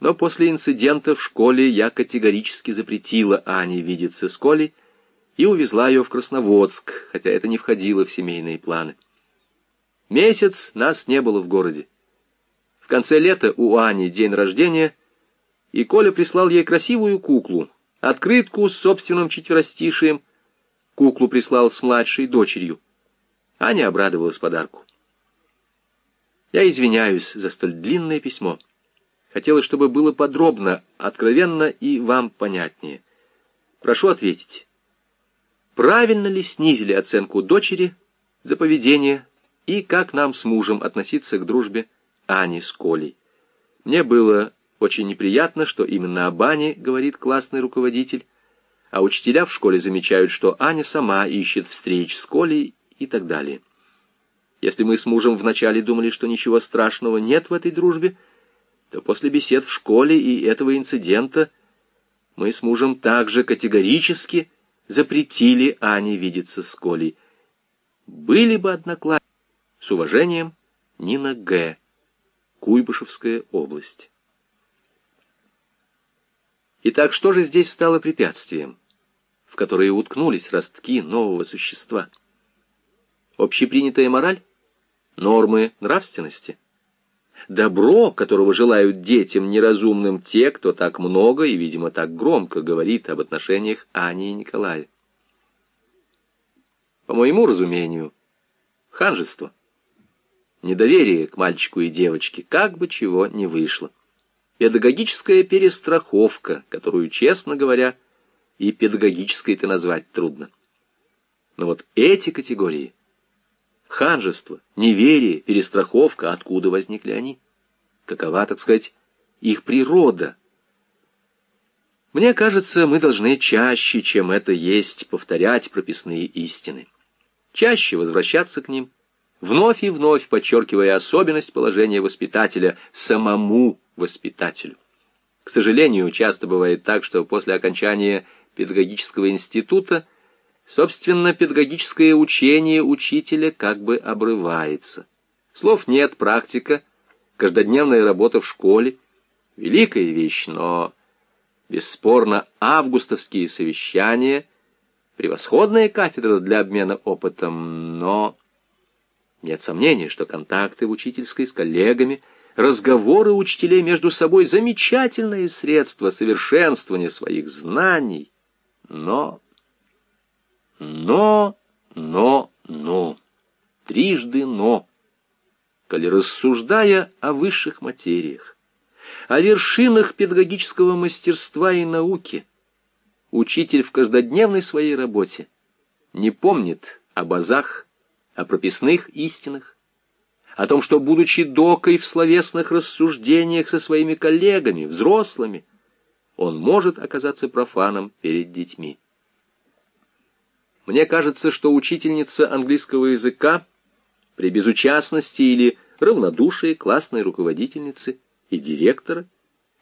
Но после инцидента в школе я категорически запретила Ане видеться с Колей и увезла ее в Красноводск, хотя это не входило в семейные планы. Месяц нас не было в городе. В конце лета у Ани день рождения, и Коля прислал ей красивую куклу, открытку с собственным четверостишием. Куклу прислал с младшей дочерью. Аня обрадовалась подарку. Я извиняюсь за столь длинное письмо. Хотелось, чтобы было подробно, откровенно и вам понятнее. Прошу ответить. Правильно ли снизили оценку дочери за поведение и как нам с мужем относиться к дружбе Ани с Колей? Мне было очень неприятно, что именно об Ане говорит классный руководитель, а учителя в школе замечают, что Аня сама ищет встреч с Колей и так далее. Если мы с мужем вначале думали, что ничего страшного нет в этой дружбе, то после бесед в школе и этого инцидента мы с мужем также категорически запретили Ане видеться с Колей. Были бы одноклассники. С уважением, Нина Г. Куйбышевская область. Итак, что же здесь стало препятствием, в которое уткнулись ростки нового существа? Общепринятая мораль? Нормы нравственности? Добро, которого желают детям неразумным те, кто так много и, видимо, так громко говорит об отношениях Ани и Николая. По моему разумению, ханжество, недоверие к мальчику и девочке, как бы чего ни вышло. Педагогическая перестраховка, которую, честно говоря, и педагогической-то назвать трудно. Но вот эти категории Ханжество, неверие, перестраховка, откуда возникли они? Какова, так сказать, их природа? Мне кажется, мы должны чаще, чем это есть, повторять прописные истины. Чаще возвращаться к ним, вновь и вновь подчеркивая особенность положения воспитателя самому воспитателю. К сожалению, часто бывает так, что после окончания педагогического института Собственно, педагогическое учение учителя как бы обрывается. Слов нет, практика, каждодневная работа в школе. Великая вещь, но, бесспорно, августовские совещания — превосходная кафедра для обмена опытом, но... Нет сомнений, что контакты в учительской с коллегами, разговоры учителей между собой — замечательные средства совершенствования своих знаний, но... Но, но, но, трижды но. Коли рассуждая о высших материях, о вершинах педагогического мастерства и науки, учитель в каждодневной своей работе не помнит о базах, о прописных истинах, о том, что, будучи докой в словесных рассуждениях со своими коллегами, взрослыми, он может оказаться профаном перед детьми. Мне кажется, что учительница английского языка при безучастности или равнодушии классной руководительницы и директора,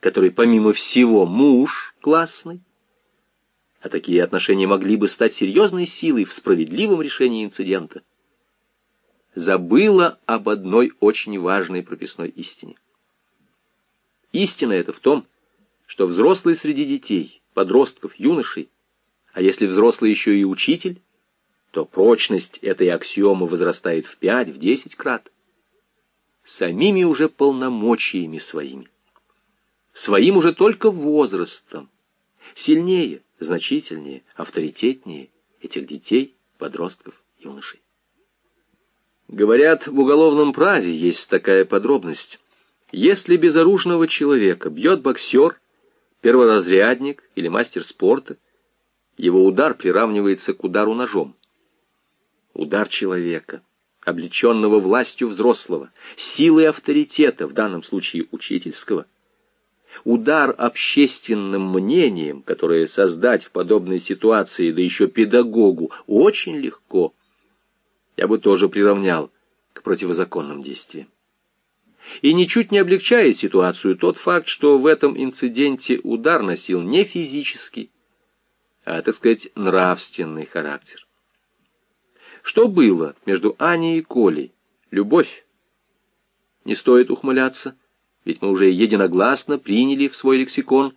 который, помимо всего, муж классный, а такие отношения могли бы стать серьезной силой в справедливом решении инцидента, забыла об одной очень важной прописной истине. Истина это в том, что взрослые среди детей, подростков, юношей а если взрослый еще и учитель, то прочность этой аксиомы возрастает в пять, в десять крат. Самими уже полномочиями своими. Своим уже только возрастом. Сильнее, значительнее, авторитетнее этих детей, подростков, юношей. Говорят, в уголовном праве есть такая подробность. Если безоружного человека бьет боксер, перворазрядник или мастер спорта, его удар приравнивается к удару ножом. Удар человека, облеченного властью взрослого, силой авторитета, в данном случае учительского, удар общественным мнением, которое создать в подобной ситуации, да еще педагогу, очень легко, я бы тоже приравнял к противозаконным действиям. И ничуть не облегчает ситуацию тот факт, что в этом инциденте удар носил не физический, а, так сказать, нравственный характер. Что было между Аней и Колей? Любовь. Не стоит ухмыляться. ведь мы уже единогласно приняли в свой лексикон